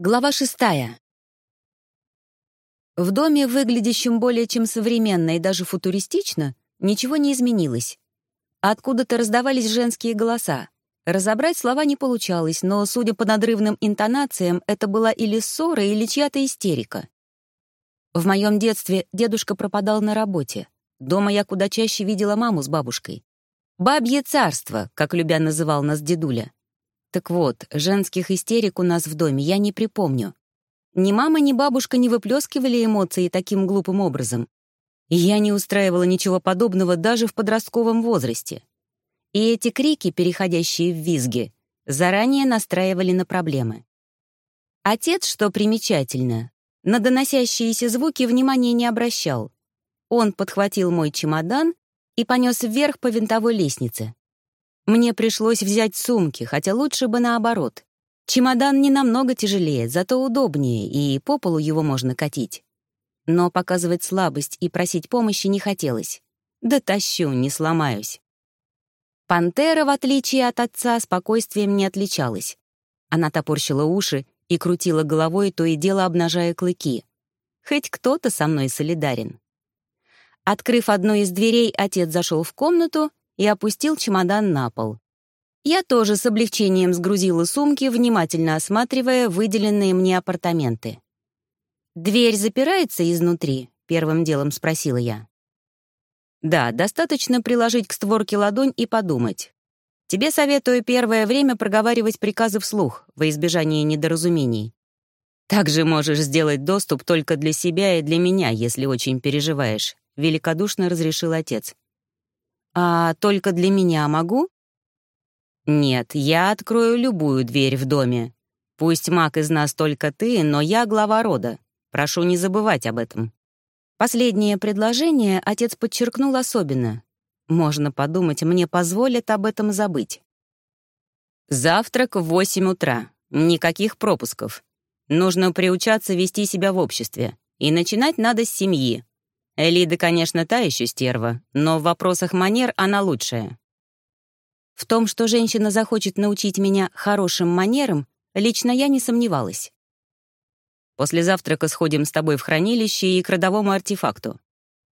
Глава шестая. В доме, выглядящем более чем современно и даже футуристично, ничего не изменилось. Откуда-то раздавались женские голоса. Разобрать слова не получалось, но, судя по надрывным интонациям, это была или ссора, или чья-то истерика. В моем детстве дедушка пропадал на работе. Дома я куда чаще видела маму с бабушкой. «Бабье царство», как любя называл нас дедуля. Так вот, женских истерик у нас в доме я не припомню. Ни мама, ни бабушка не выплескивали эмоции таким глупым образом. И я не устраивала ничего подобного даже в подростковом возрасте. И эти крики, переходящие в визги, заранее настраивали на проблемы. Отец, что примечательно, на доносящиеся звуки внимания не обращал. Он подхватил мой чемодан и понес вверх по винтовой лестнице. Мне пришлось взять сумки, хотя лучше бы наоборот. Чемодан не намного тяжелее, зато удобнее, и по полу его можно катить. Но показывать слабость и просить помощи не хотелось. Да тащу, не сломаюсь. Пантера, в отличие от отца, спокойствием не отличалась. Она топорщила уши и крутила головой, то и дело обнажая клыки. Хоть кто-то со мной солидарен. Открыв одну из дверей, отец зашел в комнату и опустил чемодан на пол. Я тоже с облегчением сгрузила сумки, внимательно осматривая выделенные мне апартаменты. «Дверь запирается изнутри?» — первым делом спросила я. «Да, достаточно приложить к створке ладонь и подумать. Тебе советую первое время проговаривать приказы вслух, во избежание недоразумений. Также можешь сделать доступ только для себя и для меня, если очень переживаешь», — великодушно разрешил отец. «А только для меня могу?» «Нет, я открою любую дверь в доме. Пусть маг из нас только ты, но я глава рода. Прошу не забывать об этом». Последнее предложение отец подчеркнул особенно. Можно подумать, мне позволят об этом забыть. «Завтрак в восемь утра. Никаких пропусков. Нужно приучаться вести себя в обществе. И начинать надо с семьи. Элида, конечно, та еще стерва, но в вопросах манер она лучшая. В том, что женщина захочет научить меня хорошим манерам, лично я не сомневалась. После завтрака сходим с тобой в хранилище и к родовому артефакту.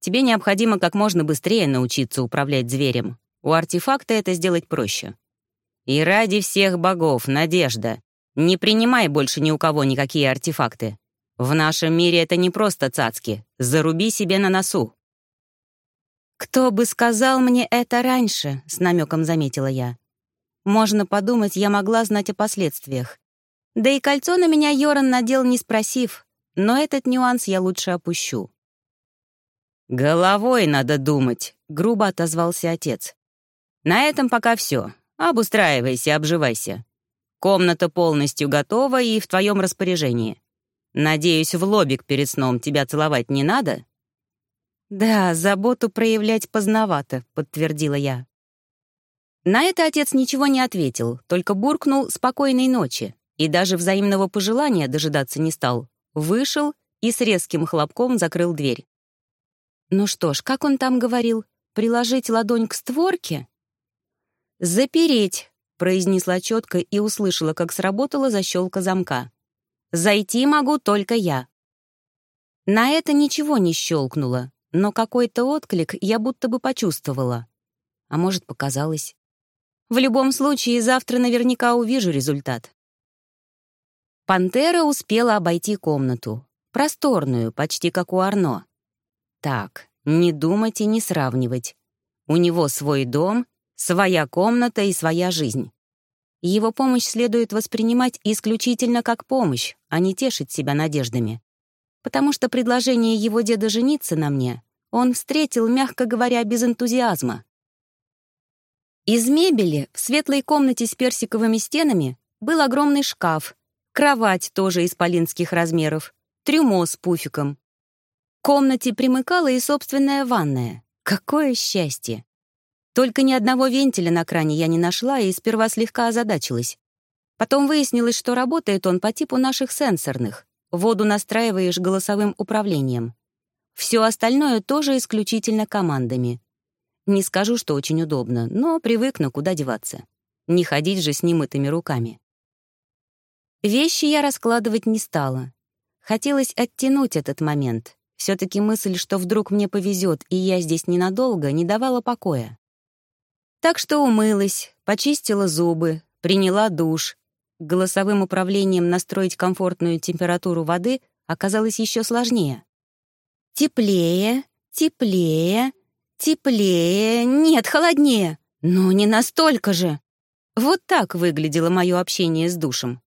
Тебе необходимо как можно быстрее научиться управлять зверем. У артефакта это сделать проще. И ради всех богов, Надежда, не принимай больше ни у кого никакие артефакты. В нашем мире это не просто цацки. Заруби себе на носу. «Кто бы сказал мне это раньше?» — с намеком заметила я. «Можно подумать, я могла знать о последствиях. Да и кольцо на меня Йоран надел, не спросив, но этот нюанс я лучше опущу». «Головой надо думать», — грубо отозвался отец. «На этом пока все. Обустраивайся, обживайся. Комната полностью готова и в твоем распоряжении. Надеюсь, в лобик перед сном тебя целовать не надо?» «Да, заботу проявлять поздновато», — подтвердила я. На это отец ничего не ответил, только буркнул «спокойной ночи» и даже взаимного пожелания дожидаться не стал. Вышел и с резким хлопком закрыл дверь. Ну что ж, как он там говорил, приложить ладонь к створке? «Запереть», — произнесла четко и услышала, как сработала защелка замка. Зайти могу только я. На это ничего не щелкнуло, но какой-то отклик я будто бы почувствовала. А может, показалось. В любом случае, завтра наверняка увижу результат. Пантера успела обойти комнату. Просторную, почти как у Арно. Так, не думать и не сравнивать. У него свой дом, своя комната и своя жизнь. Его помощь следует воспринимать исключительно как помощь, а не тешить себя надеждами. Потому что предложение его деда жениться на мне он встретил, мягко говоря, без энтузиазма. Из мебели в светлой комнате с персиковыми стенами был огромный шкаф, кровать тоже исполинских размеров, трюмо с пуфиком. К комнате примыкала и собственная ванная. Какое счастье! Только ни одного вентиля на кране я не нашла и сперва слегка озадачилась. Потом выяснилось, что работает он по типу наших сенсорных. Воду настраиваешь голосовым управлением. Все остальное тоже исключительно командами. Не скажу, что очень удобно, но привыкну, куда деваться. Не ходить же с немытыми руками. Вещи я раскладывать не стала. Хотелось оттянуть этот момент. все таки мысль, что вдруг мне повезет и я здесь ненадолго, не давала покоя. Так что умылась, почистила зубы, приняла душ. Голосовым управлением настроить комфортную температуру воды оказалось еще сложнее. Теплее, теплее, теплее, нет, холоднее. Но не настолько же. Вот так выглядело мое общение с душем.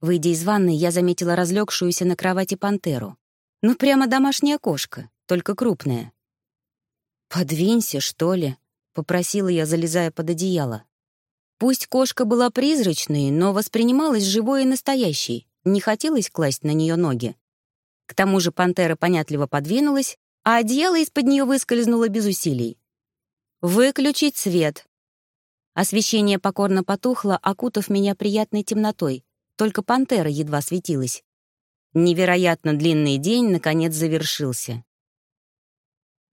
Выйдя из ванны, я заметила разлегшуюся на кровати пантеру. Ну, прямо домашняя кошка, только крупная. «Подвинься, что ли?» — попросила я, залезая под одеяло. Пусть кошка была призрачной, но воспринималась живой и настоящей, не хотелось класть на нее ноги. К тому же пантера понятливо подвинулась, а одеяло из-под нее выскользнуло без усилий. «Выключить свет!» Освещение покорно потухло, окутав меня приятной темнотой, только пантера едва светилась. Невероятно длинный день, наконец, завершился.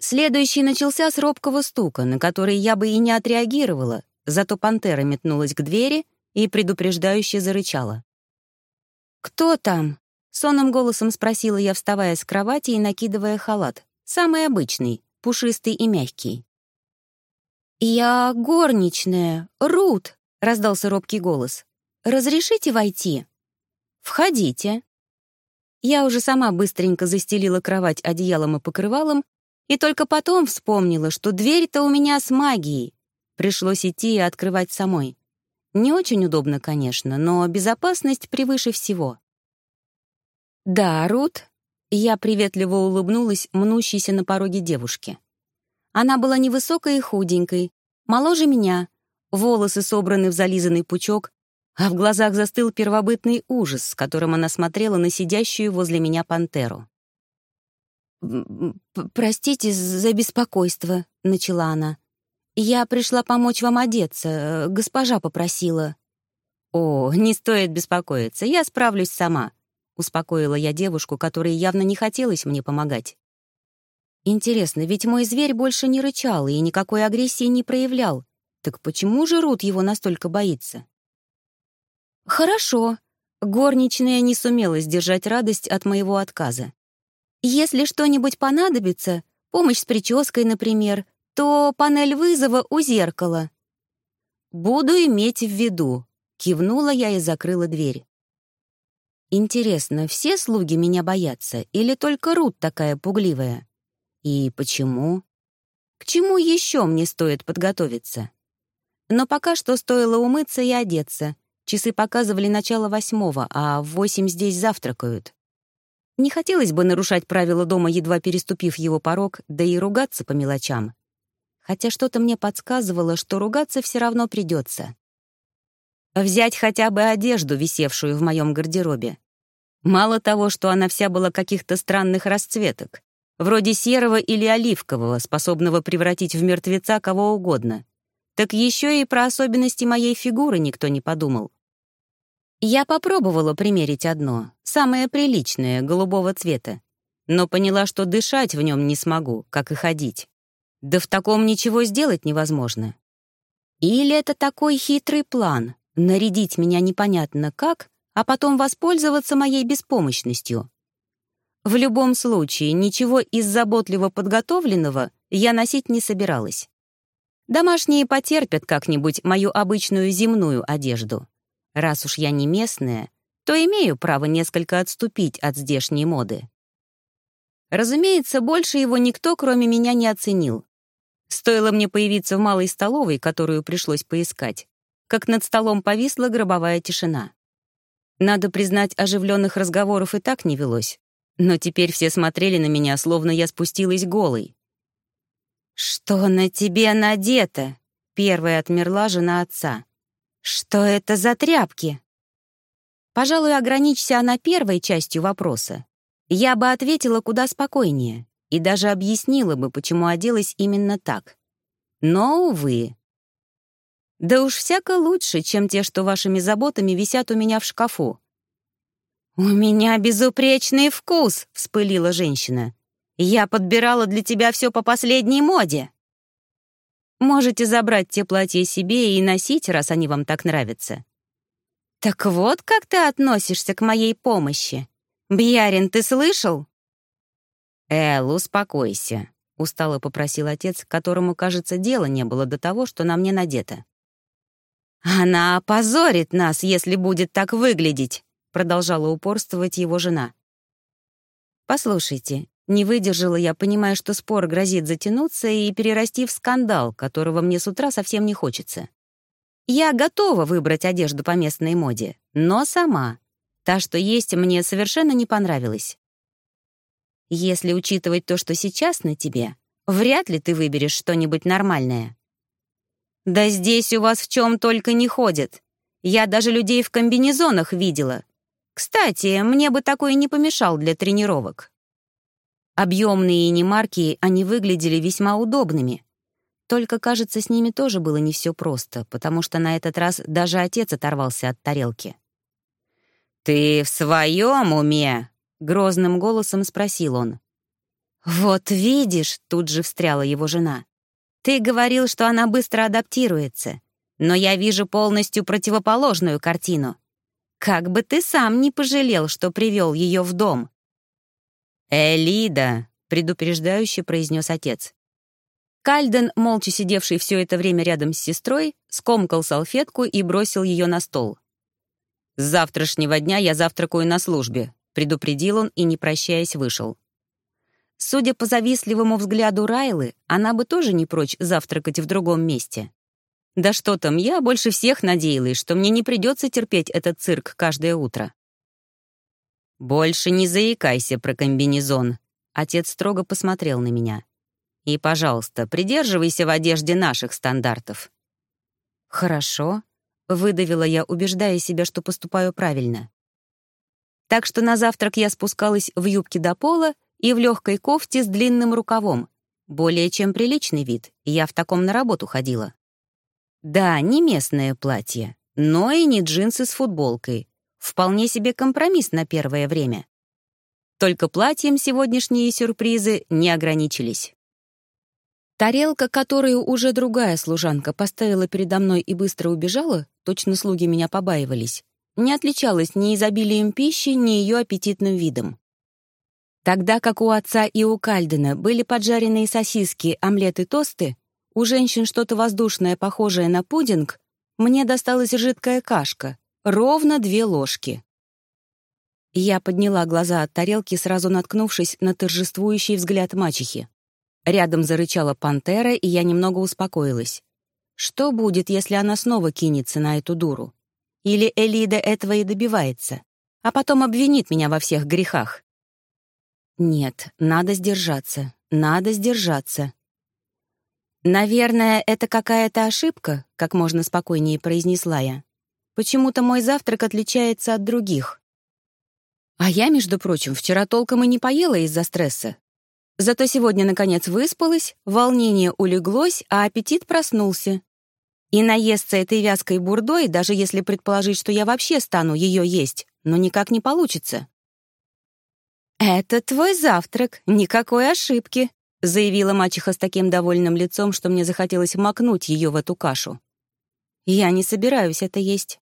Следующий начался с робкого стука, на который я бы и не отреагировала, зато пантера метнулась к двери и предупреждающе зарычала. «Кто там?» — сонным голосом спросила я, вставая с кровати и накидывая халат. Самый обычный, пушистый и мягкий. «Я горничная, Рут», — раздался робкий голос. «Разрешите войти?» «Входите». Я уже сама быстренько застелила кровать одеялом и покрывалом и только потом вспомнила, что дверь-то у меня с магией. Пришлось идти и открывать самой. Не очень удобно, конечно, но безопасность превыше всего. «Да, Рут?» Я приветливо улыбнулась мнущейся на пороге девушке. Она была невысокой и худенькой, моложе меня, волосы собраны в зализанный пучок, а в глазах застыл первобытный ужас, с которым она смотрела на сидящую возле меня пантеру. «Простите за беспокойство», — начала она. «Я пришла помочь вам одеться, госпожа попросила». «О, не стоит беспокоиться, я справлюсь сама», — успокоила я девушку, которой явно не хотелось мне помогать. Интересно, ведь мой зверь больше не рычал и никакой агрессии не проявлял. Так почему же Рут его настолько боится? «Хорошо». Горничная не сумела сдержать радость от моего отказа. «Если что-нибудь понадобится, помощь с прической, например, то панель вызова у зеркала». «Буду иметь в виду», — кивнула я и закрыла дверь. Интересно, все слуги меня боятся или только Рут такая пугливая? И почему? К чему еще мне стоит подготовиться? Но пока что стоило умыться и одеться, Часы показывали начало восьмого, а в восемь здесь завтракают. Не хотелось бы нарушать правила дома, едва переступив его порог, да и ругаться по мелочам. Хотя что-то мне подсказывало, что ругаться все равно придется. Взять хотя бы одежду, висевшую в моем гардеробе. Мало того, что она вся была каких-то странных расцветок, вроде серого или оливкового, способного превратить в мертвеца кого угодно, так еще и про особенности моей фигуры никто не подумал. Я попробовала примерить одно, самое приличное, голубого цвета, но поняла, что дышать в нем не смогу, как и ходить. Да в таком ничего сделать невозможно. Или это такой хитрый план — нарядить меня непонятно как, а потом воспользоваться моей беспомощностью. В любом случае, ничего из заботливо подготовленного я носить не собиралась. Домашние потерпят как-нибудь мою обычную земную одежду. Раз уж я не местная, то имею право несколько отступить от здешней моды. Разумеется, больше его никто, кроме меня, не оценил. Стоило мне появиться в малой столовой, которую пришлось поискать, как над столом повисла гробовая тишина. Надо признать, оживленных разговоров и так не велось, но теперь все смотрели на меня, словно я спустилась голой. «Что на тебе надето?» — первая отмерла жена отца. Что это за тряпки? Пожалуй, ограничься она первой частью вопроса. Я бы ответила куда спокойнее и даже объяснила бы, почему оделась именно так. Но, увы. Да уж всяко лучше, чем те, что вашими заботами висят у меня в шкафу. «У меня безупречный вкус!» — вспылила женщина. «Я подбирала для тебя все по последней моде!» Можете забрать те платья себе и носить, раз они вам так нравятся. «Так вот как ты относишься к моей помощи. Бьярин, ты слышал?» «Эл, успокойся», — устало попросил отец, которому, кажется, дела не было до того, что на мне надето. «Она опозорит нас, если будет так выглядеть», — продолжала упорствовать его жена. «Послушайте, не выдержала я, понимая, что спор грозит затянуться и перерасти в скандал, которого мне с утра совсем не хочется. Я готова выбрать одежду по местной моде, но сама. Та, что есть, мне совершенно не понравилась. Если учитывать то, что сейчас на тебе, вряд ли ты выберешь что-нибудь нормальное. Да здесь у вас в чем только не ходят. Я даже людей в комбинезонах видела. Кстати, мне бы такой не помешал для тренировок. Объемные и немаркие они выглядели весьма удобными, только, кажется, с ними тоже было не все просто, потому что на этот раз даже отец оторвался от тарелки. «Ты в своем уме?» — грозным голосом спросил он. «Вот видишь», — тут же встряла его жена. «Ты говорил, что она быстро адаптируется, но я вижу полностью противоположную картину. Как бы ты сам не пожалел, что привел ее в дом». «Элида», — предупреждающе произнес отец. Кальден, молча сидевший все это время рядом с сестрой, скомкал салфетку и бросил ее на стол. «С завтрашнего дня я завтракаю на службе», — предупредил он и, не прощаясь, вышел. Судя по завистливому взгляду Райлы, она бы тоже не прочь завтракать в другом месте. Да что там, я больше всех надеялась, что мне не придется терпеть этот цирк каждое утро. «Больше не заикайся про комбинезон», — отец строго посмотрел на меня. И, пожалуйста, придерживайся в одежде наших стандартов». «Хорошо», — выдавила я, убеждая себя, что поступаю правильно. Так что на завтрак я спускалась в юбке до пола и в легкой кофте с длинным рукавом. Более чем приличный вид, я в таком на работу ходила. Да, не местное платье, но и не джинсы с футболкой. Вполне себе компромисс на первое время. Только платьем сегодняшние сюрпризы не ограничились. Тарелка, которую уже другая служанка поставила передо мной и быстро убежала, точно слуги меня побаивались, не отличалась ни изобилием пищи, ни ее аппетитным видом. Тогда как у отца и у Кальдена были поджаренные сосиски, омлет и тосты, у женщин что-то воздушное, похожее на пудинг, мне досталась жидкая кашка, ровно две ложки. Я подняла глаза от тарелки, сразу наткнувшись на торжествующий взгляд мачехи. Рядом зарычала пантера, и я немного успокоилась. Что будет, если она снова кинется на эту дуру? Или Элида этого и добивается, а потом обвинит меня во всех грехах? Нет, надо сдержаться, надо сдержаться. «Наверное, это какая-то ошибка», — как можно спокойнее произнесла я. «Почему-то мой завтрак отличается от других». А я, между прочим, вчера толком и не поела из-за стресса. Зато сегодня, наконец, выспалась, волнение улеглось, а аппетит проснулся. И наесться этой вязкой бурдой, даже если предположить, что я вообще стану ее есть, но никак не получится. «Это твой завтрак, никакой ошибки», — заявила мачеха с таким довольным лицом, что мне захотелось макнуть ее в эту кашу. «Я не собираюсь это есть.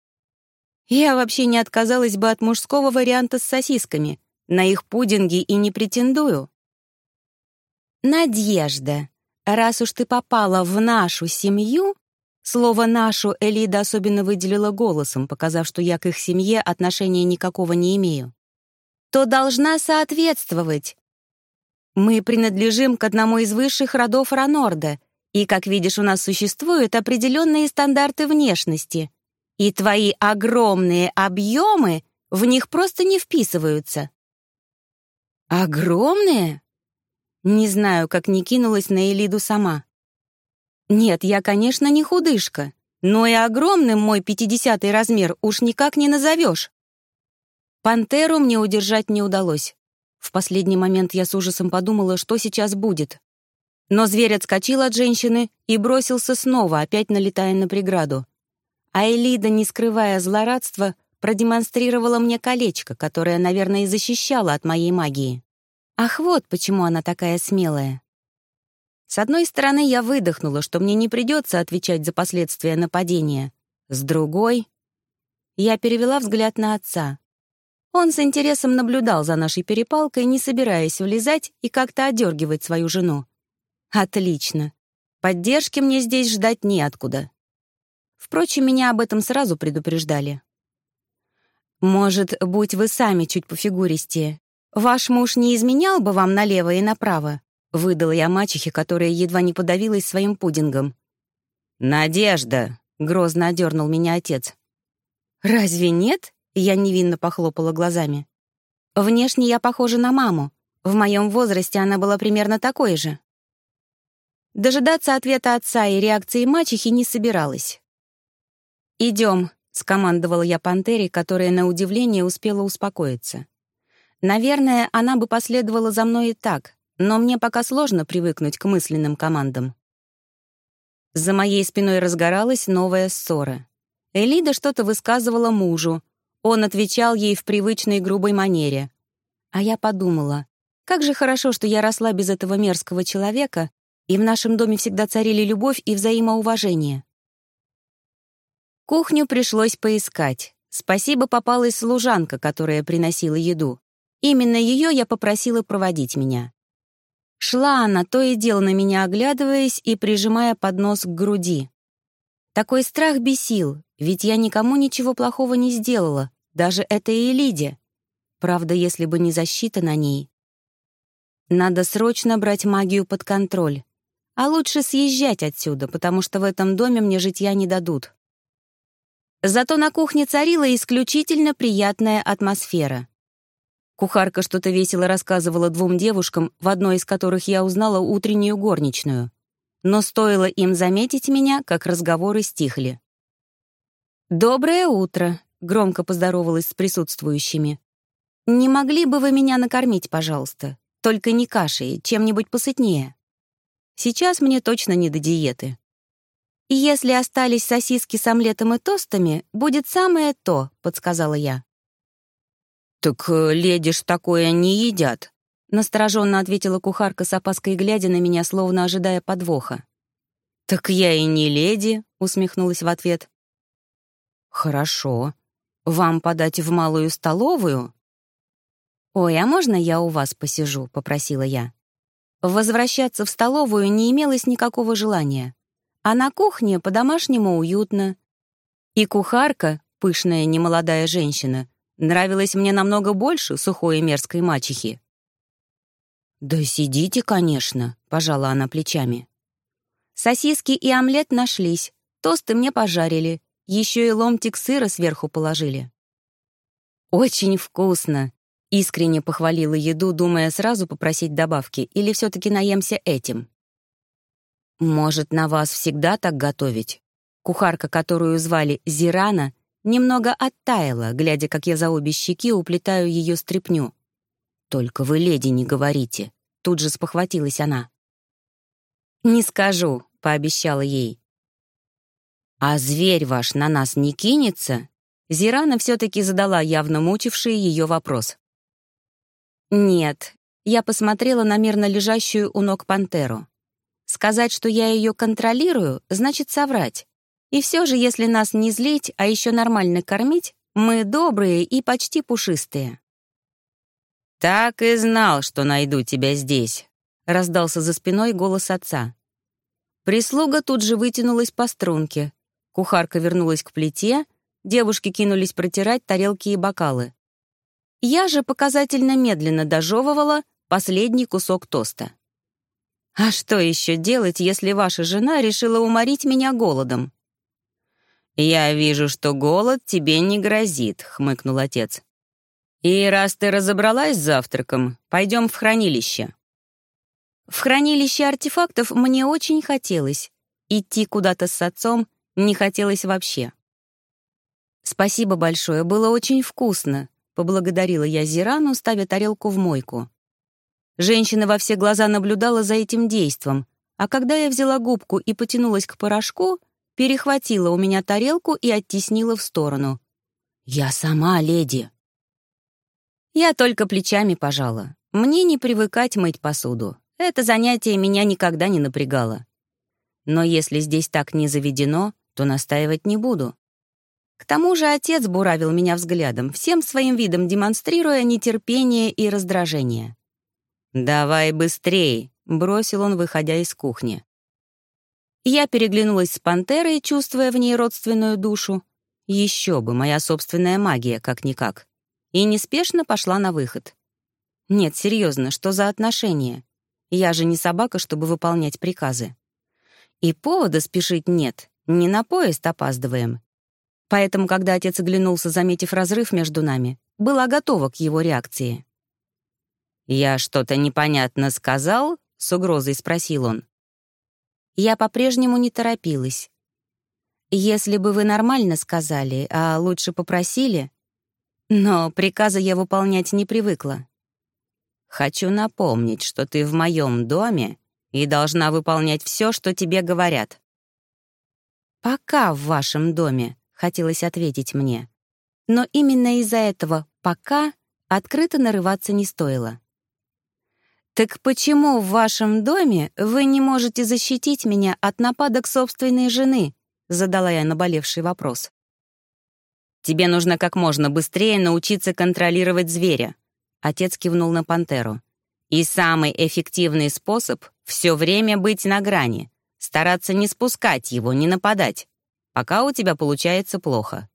Я вообще не отказалась бы от мужского варианта с сосисками. На их пудинги и не претендую. «Надежда, раз уж ты попала в нашу семью...» Слово «нашу» Элида особенно выделила голосом, показав, что я к их семье отношения никакого не имею. «То должна соответствовать. Мы принадлежим к одному из высших родов Ранорда, и, как видишь, у нас существуют определенные стандарты внешности. И твои огромные объемы в них просто не вписываются». «Огромные?» Не знаю, как не кинулась на Элиду сама. Нет, я, конечно, не худышка, но и огромным мой пятидесятый размер уж никак не назовешь. Пантеру мне удержать не удалось. В последний момент я с ужасом подумала, что сейчас будет. Но зверь отскочил от женщины и бросился снова, опять налетая на преграду. А Элида, не скрывая злорадства, продемонстрировала мне колечко, которое, наверное, и защищало от моей магии. Ах, вот почему она такая смелая. С одной стороны, я выдохнула, что мне не придется отвечать за последствия нападения. С другой... Я перевела взгляд на отца. Он с интересом наблюдал за нашей перепалкой, не собираясь влезать и как-то одергивать свою жену. Отлично. Поддержки мне здесь ждать неоткуда. Впрочем, меня об этом сразу предупреждали. «Может, будь вы сами чуть пофигуристее. Ваш муж не изменял бы вам налево и направо?» — выдала я мачехе, которая едва не подавилась своим пудингом. «Надежда!» — грозно одернул меня отец. «Разве нет?» — я невинно похлопала глазами. «Внешне я похожа на маму. В моем возрасте она была примерно такой же». Дожидаться ответа отца и реакции мачехи не собиралась. «Идем», — скомандовала я пантере, которая, на удивление, успела успокоиться. Наверное, она бы последовала за мной и так, но мне пока сложно привыкнуть к мысленным командам. За моей спиной разгоралась новая ссора. Элида что-то высказывала мужу. Он отвечал ей в привычной грубой манере. А я подумала, как же хорошо, что я росла без этого мерзкого человека, и в нашем доме всегда царили любовь и взаимоуважение. Кухню пришлось поискать. Спасибо, попалась служанка, которая приносила еду. Именно ее я попросила проводить меня. Шла она, то и дело на меня оглядываясь и прижимая поднос к груди. Такой страх бесил, ведь я никому ничего плохого не сделала, даже этой Элиде. Правда, если бы не защита на ней. Надо срочно брать магию под контроль. А лучше съезжать отсюда, потому что в этом доме мне житья не дадут. Зато на кухне царила исключительно приятная атмосфера. Кухарка что-то весело рассказывала двум девушкам, в одной из которых я узнала утреннюю горничную. Но стоило им заметить меня, как разговоры стихли. «Доброе утро», — громко поздоровалась с присутствующими. «Не могли бы вы меня накормить, пожалуйста? Только не кашей, чем-нибудь посытнее. Сейчас мне точно не до диеты. И если остались сосиски с омлетом и тостами, будет самое то», — подсказала я. «Так э, леди ж такое не едят», — настороженно ответила кухарка с опаской, глядя на меня, словно ожидая подвоха. «Так я и не леди», — усмехнулась в ответ. «Хорошо. Вам подать в малую столовую?» «Ой, а можно я у вас посижу?» — попросила я. Возвращаться в столовую не имелось никакого желания. А на кухне по-домашнему уютно. И кухарка, пышная немолодая женщина, нравилась мне намного больше сухой и мерзкой мачехи. «Да сидите, конечно», — пожала она плечами. Сосиски и омлет нашлись, тосты мне пожарили, еще и ломтик сыра сверху положили. «Очень вкусно!» — искренне похвалила еду, думая сразу попросить добавки, или все-таки наемся этим. «Может, на вас всегда так готовить?» Кухарка, которую звали Зирана, немного оттаяла, глядя, как я за обе щеки уплетаю ее стряпню. «Только вы, леди, не говорите», — тут же спохватилась она. «Не скажу», — пообещала ей. «А зверь ваш на нас не кинется?» Зирана все-таки задала явно мучивший ее вопрос. «Нет», — я посмотрела на мирно лежащую у ног пантеру. «Сказать, что я ее контролирую, значит соврать. И все же, если нас не злить, а еще нормально кормить, мы добрые и почти пушистые». «Так и знал, что найду тебя здесь», — раздался за спиной голос отца. Прислуга тут же вытянулась по струнке, Кухарка вернулась к плите, девушки кинулись протирать тарелки и бокалы. Я же показательно медленно дожевывала последний кусок тоста. А что еще делать, если ваша жена решила уморить меня голодом? «Я вижу, что голод тебе не грозит», — хмыкнул отец. «И раз ты разобралась с завтраком, пойдем в хранилище». В хранилище артефактов мне очень хотелось. Идти куда-то с отцом не хотелось вообще. «Спасибо большое, было очень вкусно», — поблагодарила я Зирану, ставя тарелку в мойку. Женщина во все глаза наблюдала за этим действом, а когда я взяла губку и потянулась к порошку, перехватила у меня тарелку и оттеснила в сторону. «Я сама, леди». Я только плечами пожала. Мне не привыкать мыть посуду. Это занятие меня никогда не напрягало. Но если здесь так не заведено, то настаивать не буду. К тому же отец буравил меня взглядом, всем своим видом демонстрируя нетерпение и раздражение. «Давай быстрей», — бросил он, выходя из кухни. Я переглянулась с пантерой, чувствуя в ней родственную душу. Еще бы, моя собственная магия, как-никак. И неспешно пошла на выход. Нет, серьезно, что за отношения? Я же не собака, чтобы выполнять приказы. И повода спешить нет, не на поезд опаздываем. Поэтому, когда отец оглянулся, заметив разрыв между нами, была готова к его реакции. «Я что-то непонятно сказал?» — с угрозой спросил он. Я по-прежнему не торопилась. «Если бы вы нормально сказали, а лучше попросили...» Но приказа я выполнять не привыкла. «Хочу напомнить, что ты в моем доме и должна выполнять все, что тебе говорят». «Пока в вашем доме», — хотелось ответить мне. Но именно из-за этого «пока» открыто нарываться не стоило. «Так почему в вашем доме вы не можете защитить меня от нападок собственной жены?» — задала я наболевший вопрос. «Тебе нужно как можно быстрее научиться контролировать зверя», — отец кивнул на пантеру. «И самый эффективный способ — все время быть на грани, стараться не спускать его, не нападать, пока у тебя получается плохо».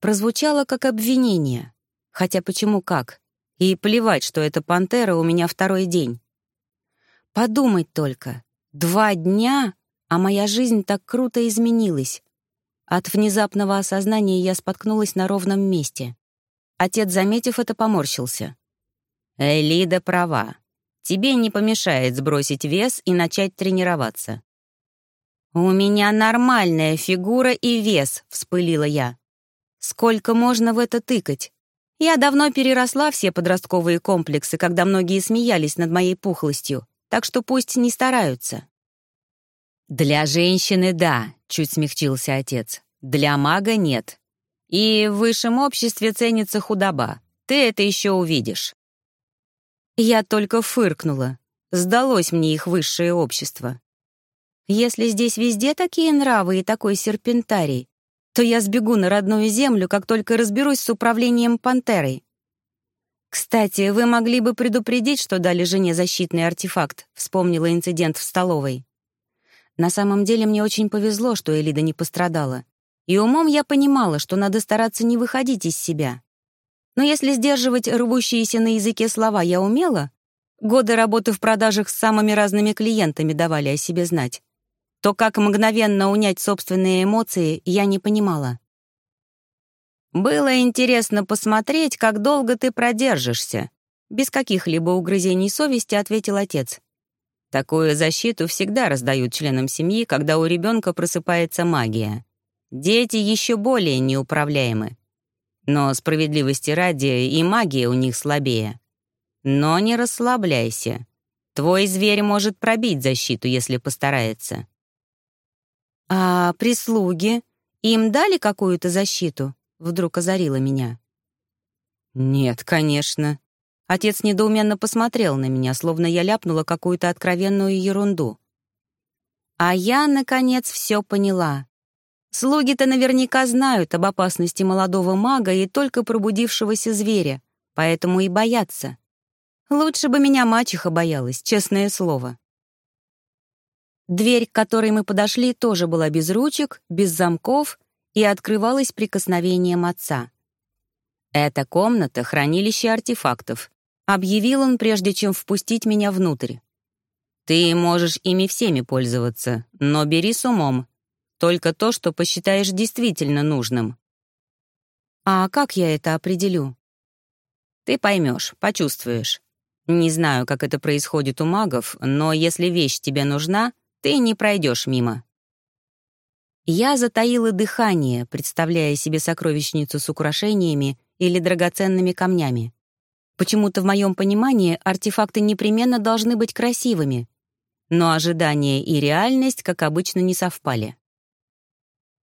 Прозвучало как обвинение. Хотя почему как? И плевать, что эта пантера у меня второй день. Подумать только. Два дня, а моя жизнь так круто изменилась. От внезапного осознания я споткнулась на ровном месте. Отец, заметив это, поморщился. «Элида права. Тебе не помешает сбросить вес и начать тренироваться». «У меня нормальная фигура и вес», — вспылила я. «Сколько можно в это тыкать? Я давно переросла все подростковые комплексы, когда многие смеялись над моей пухлостью, так что пусть не стараются. «Для женщины — да», — чуть смягчился отец. «Для мага — нет. И в высшем обществе ценится худоба. Ты это еще увидишь». Я только фыркнула. Сдалось мне их высшее общество. Если здесь везде такие нравы и такой серпентарий, то я сбегу на родную землю, как только разберусь с управлением пантерой. «Кстати, вы могли бы предупредить, что дали жене защитный артефакт», — вспомнила инцидент в столовой. На самом деле мне очень повезло, что Элида не пострадала. И умом я понимала, что надо стараться не выходить из себя. Но если сдерживать рвущиеся на языке слова я умела, годы работы в продажах с самыми разными клиентами давали о себе знать то как мгновенно унять собственные эмоции, я не понимала. «Было интересно посмотреть, как долго ты продержишься», без каких-либо угрызений совести ответил отец. Такую защиту всегда раздают членам семьи, когда у ребенка просыпается магия. Дети еще более неуправляемы. Но справедливости ради и магия у них слабее. Но не расслабляйся. Твой зверь может пробить защиту, если постарается. «А прислуги? Им дали какую-то защиту?» — вдруг озарила меня. «Нет, конечно». Отец недоуменно посмотрел на меня, словно я ляпнула какую-то откровенную ерунду. А я, наконец, все поняла. Слуги-то наверняка знают об опасности молодого мага и только пробудившегося зверя, поэтому и боятся. Лучше бы меня мачеха боялась, честное слово. Дверь, к которой мы подошли, тоже была без ручек, без замков и открывалась прикосновением отца. «Это комната — хранилище артефактов», — объявил он, прежде чем впустить меня внутрь. «Ты можешь ими всеми пользоваться, но бери с умом. Только то, что посчитаешь действительно нужным». «А как я это определю?» «Ты поймешь, почувствуешь. Не знаю, как это происходит у магов, но если вещь тебе нужна, ты не пройдешь мимо». Я затаила дыхание, представляя себе сокровищницу с украшениями или драгоценными камнями. Почему-то в моем понимании артефакты непременно должны быть красивыми, но ожидания и реальность, как обычно, не совпали.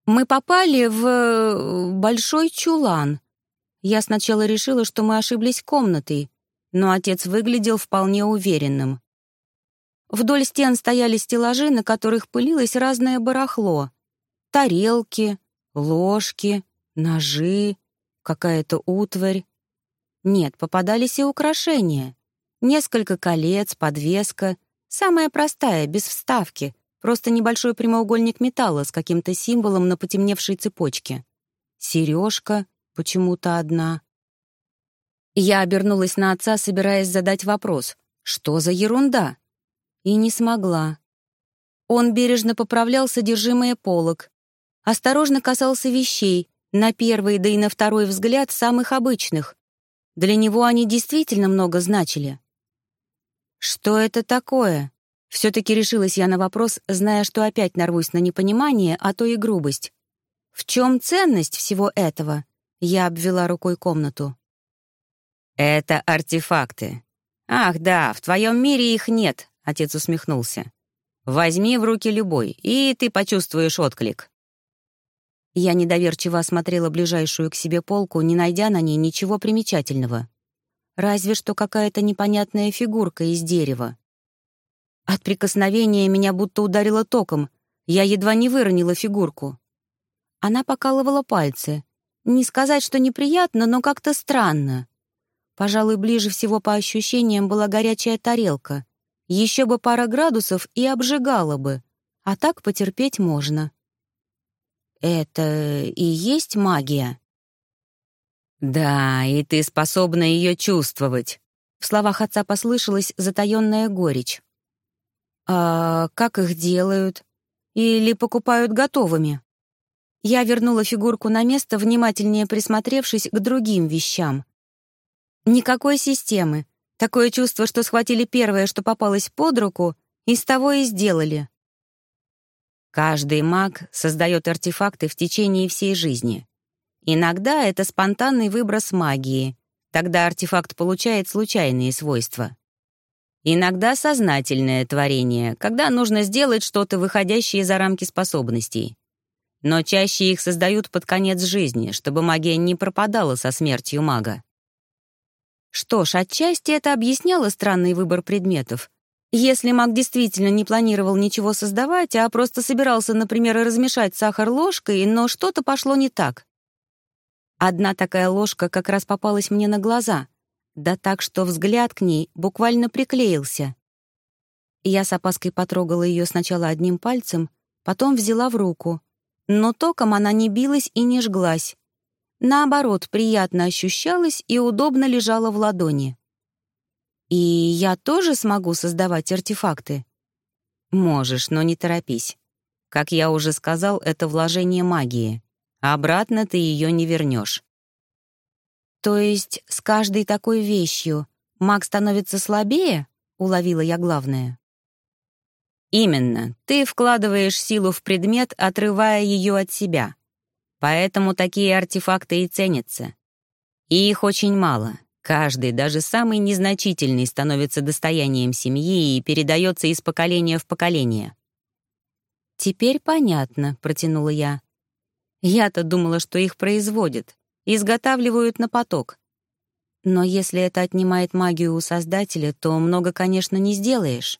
Мы попали в э, большой чулан. Я сначала решила, что мы ошиблись комнатой, но отец выглядел вполне уверенным. Вдоль стен стояли стеллажи, на которых пылилось разное барахло. Тарелки, ложки, ножи, какая-то утварь. Нет, попадались и украшения. Несколько колец, подвеска. Самая простая, без вставки. Просто небольшой прямоугольник металла с каким-то символом на потемневшей цепочке. Сережка, почему-то одна. Я обернулась на отца, собираясь задать вопрос. Что за ерунда? И не смогла. Он бережно поправлял содержимое полок. Осторожно касался вещей, на первый, да и на второй взгляд, самых обычных. Для него они действительно много значили. «Что это такое?» Все-таки решилась я на вопрос, зная, что опять нарвусь на непонимание, а то и грубость. «В чем ценность всего этого?» Я обвела рукой комнату. «Это артефакты. Ах, да, в твоем мире их нет», — отец усмехнулся. «Возьми в руки любой, и ты почувствуешь отклик». Я недоверчиво осмотрела ближайшую к себе полку, не найдя на ней ничего примечательного. Разве что какая-то непонятная фигурка из дерева. От прикосновения меня будто ударило током. Я едва не выронила фигурку. Она покалывала пальцы. Не сказать, что неприятно, но как-то странно. Пожалуй, ближе всего по ощущениям была горячая тарелка. Еще бы пара градусов и обжигала бы. А так потерпеть можно. Это и есть магия? Да, и ты способна ее чувствовать. В словах отца послышалась затаённая горечь. А как их делают? Или покупают готовыми? Я вернула фигурку на место, внимательнее присмотревшись к другим вещам. Никакой системы. Такое чувство, что схватили первое, что попалось под руку, и с того и сделали. Каждый маг создает артефакты в течение всей жизни. Иногда это спонтанный выброс магии. Тогда артефакт получает случайные свойства. Иногда сознательное творение, когда нужно сделать что-то, выходящее за рамки способностей. Но чаще их создают под конец жизни, чтобы магия не пропадала со смертью мага. Что ж, отчасти это объясняло странный выбор предметов. Если маг действительно не планировал ничего создавать, а просто собирался, например, размешать сахар ложкой, но что-то пошло не так. Одна такая ложка как раз попалась мне на глаза, да так, что взгляд к ней буквально приклеился. Я с опаской потрогала ее сначала одним пальцем, потом взяла в руку. Но током она не билась и не жглась, наоборот, приятно ощущалась и удобно лежала в ладони. «И я тоже смогу создавать артефакты?» «Можешь, но не торопись. Как я уже сказал, это вложение магии. Обратно ты ее не вернешь. «То есть с каждой такой вещью маг становится слабее?» — уловила я главное. «Именно. Ты вкладываешь силу в предмет, отрывая ее от себя. Поэтому такие артефакты и ценятся. И их очень мало. Каждый, даже самый незначительный, становится достоянием семьи и передается из поколения в поколение. «Теперь понятно», — протянула я. «Я-то думала, что их производят, изготавливают на поток. Но если это отнимает магию у Создателя, то много, конечно, не сделаешь».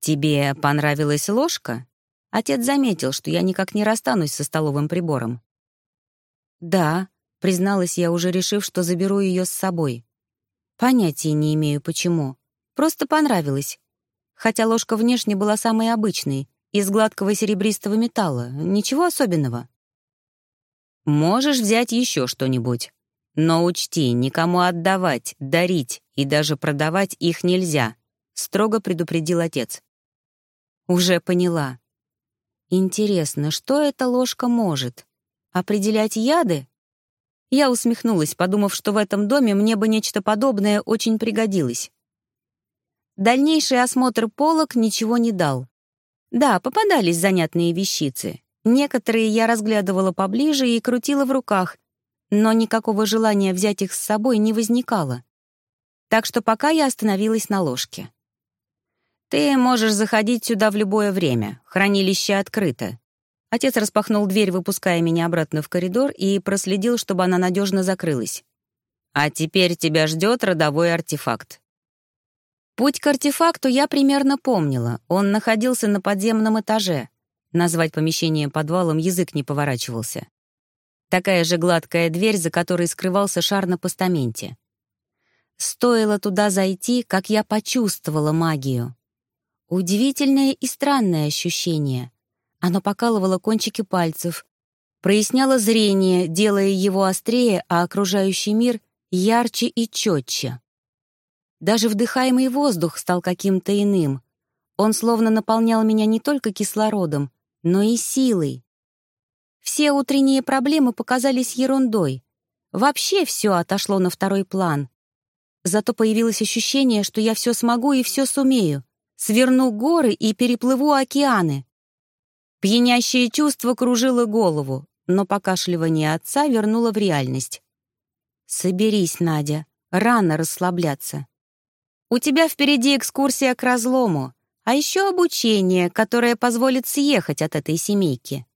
«Тебе понравилась ложка?» Отец заметил, что я никак не расстанусь со столовым прибором. «Да», — призналась я, уже решив, что заберу ее с собой. Понятия не имею, почему. Просто понравилось. Хотя ложка внешне была самой обычной, из гладкого серебристого металла, ничего особенного. «Можешь взять еще что-нибудь. Но учти, никому отдавать, дарить и даже продавать их нельзя», — строго предупредил отец. «Уже поняла. Интересно, что эта ложка может? Определять яды? Я усмехнулась, подумав, что в этом доме мне бы нечто подобное очень пригодилось. Дальнейший осмотр полок ничего не дал. Да, попадались занятные вещицы. Некоторые я разглядывала поближе и крутила в руках, но никакого желания взять их с собой не возникало. Так что пока я остановилась на ложке. «Ты можешь заходить сюда в любое время. Хранилище открыто». Отец распахнул дверь, выпуская меня обратно в коридор, и проследил, чтобы она надежно закрылась. «А теперь тебя ждет родовой артефакт». Путь к артефакту я примерно помнила. Он находился на подземном этаже. Назвать помещение подвалом язык не поворачивался. Такая же гладкая дверь, за которой скрывался шар на постаменте. Стоило туда зайти, как я почувствовала магию. Удивительное и странное ощущение. Оно покалывало кончики пальцев, проясняло зрение, делая его острее, а окружающий мир ярче и четче. Даже вдыхаемый воздух стал каким-то иным. Он словно наполнял меня не только кислородом, но и силой. Все утренние проблемы показались ерундой. Вообще все отошло на второй план. Зато появилось ощущение, что я все смогу и все сумею. Сверну горы и переплыву океаны. Пьянящее чувство кружило голову, но покашливание отца вернуло в реальность. «Соберись, Надя, рано расслабляться. У тебя впереди экскурсия к разлому, а еще обучение, которое позволит съехать от этой семейки.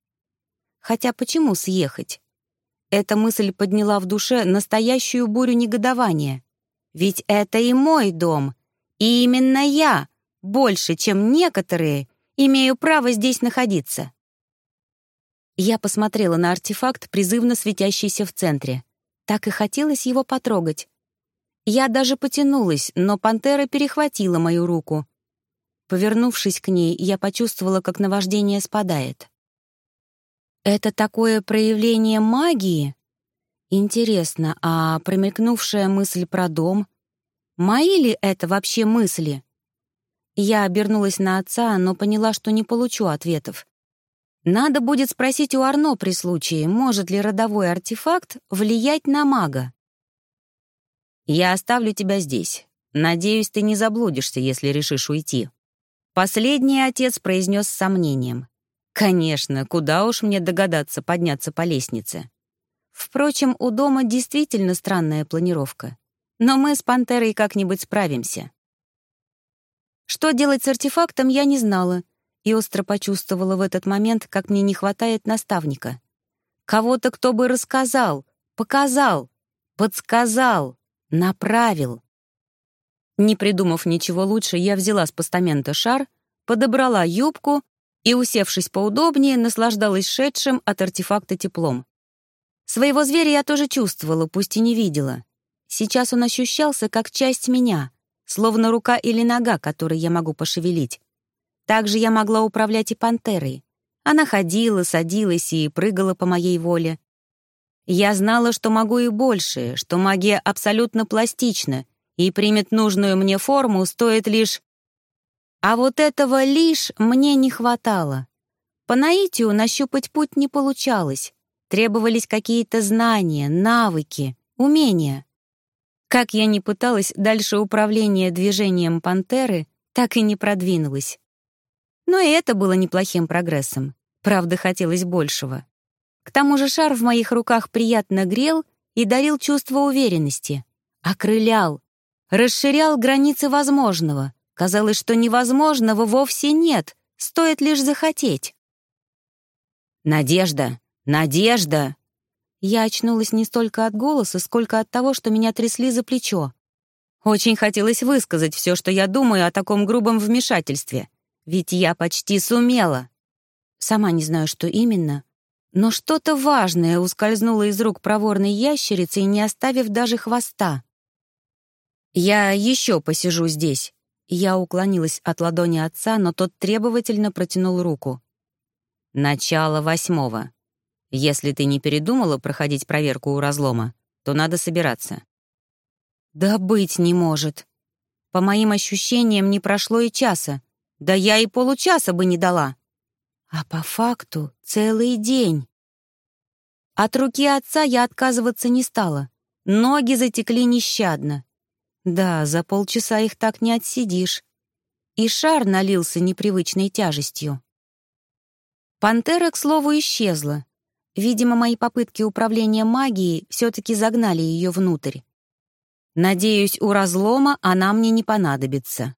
Хотя почему съехать? Эта мысль подняла в душе настоящую бурю негодования. Ведь это и мой дом, и именно я, больше, чем некоторые, имею право здесь находиться. Я посмотрела на артефакт, призывно светящийся в центре. Так и хотелось его потрогать. Я даже потянулась, но пантера перехватила мою руку. Повернувшись к ней, я почувствовала, как наваждение спадает. Это такое проявление магии? Интересно, а промелькнувшая мысль про дом? Мои ли это вообще мысли? Я обернулась на отца, но поняла, что не получу ответов. Надо будет спросить у Арно при случае, может ли родовой артефакт влиять на мага. «Я оставлю тебя здесь. Надеюсь, ты не заблудишься, если решишь уйти». Последний отец произнес с сомнением. Конечно, куда уж мне догадаться подняться по лестнице. Впрочем, у дома действительно странная планировка. Но мы с «Пантерой» как-нибудь справимся. Что делать с артефактом, я не знала, и остро почувствовала в этот момент, как мне не хватает наставника. Кого-то, кто бы рассказал, показал, подсказал, направил. Не придумав ничего лучше, я взяла с постамента шар, подобрала юбку и, усевшись поудобнее, наслаждалась шедшим от артефакта теплом. Своего зверя я тоже чувствовала, пусть и не видела. Сейчас он ощущался как часть меня, словно рука или нога, которой я могу пошевелить. Также я могла управлять и пантерой. Она ходила, садилась и прыгала по моей воле. Я знала, что могу и больше, что магия абсолютно пластична и примет нужную мне форму, стоит лишь а вот этого лишь мне не хватало. По наитию нащупать путь не получалось. Требовались какие-то знания, навыки, умения. Как я ни пыталась, дальше управления движением пантеры так и не продвинулась. Но и это было неплохим прогрессом. Правда, хотелось большего. К тому же шар в моих руках приятно грел и дарил чувство уверенности. Окрылял, расширял границы возможного, Казалось, что невозможного вовсе нет, стоит лишь захотеть. «Надежда! Надежда!» Я очнулась не столько от голоса, сколько от того, что меня трясли за плечо. Очень хотелось высказать все, что я думаю о таком грубом вмешательстве. Ведь я почти сумела. Сама не знаю, что именно. Но что-то важное ускользнуло из рук проворной ящерицы, не оставив даже хвоста. «Я еще посижу здесь», я уклонилась от ладони отца, но тот требовательно протянул руку. «Начало восьмого. Если ты не передумала проходить проверку у разлома, то надо собираться». «Да быть не может. По моим ощущениям, не прошло и часа. Да я и получаса бы не дала. А по факту целый день». От руки отца я отказываться не стала. Ноги затекли нещадно. Да, за полчаса их так не отсидишь. И шар налился непривычной тяжестью. Пантера, к слову, исчезла. Видимо, мои попытки управления магией все-таки загнали ее внутрь. Надеюсь, у разлома она мне не понадобится.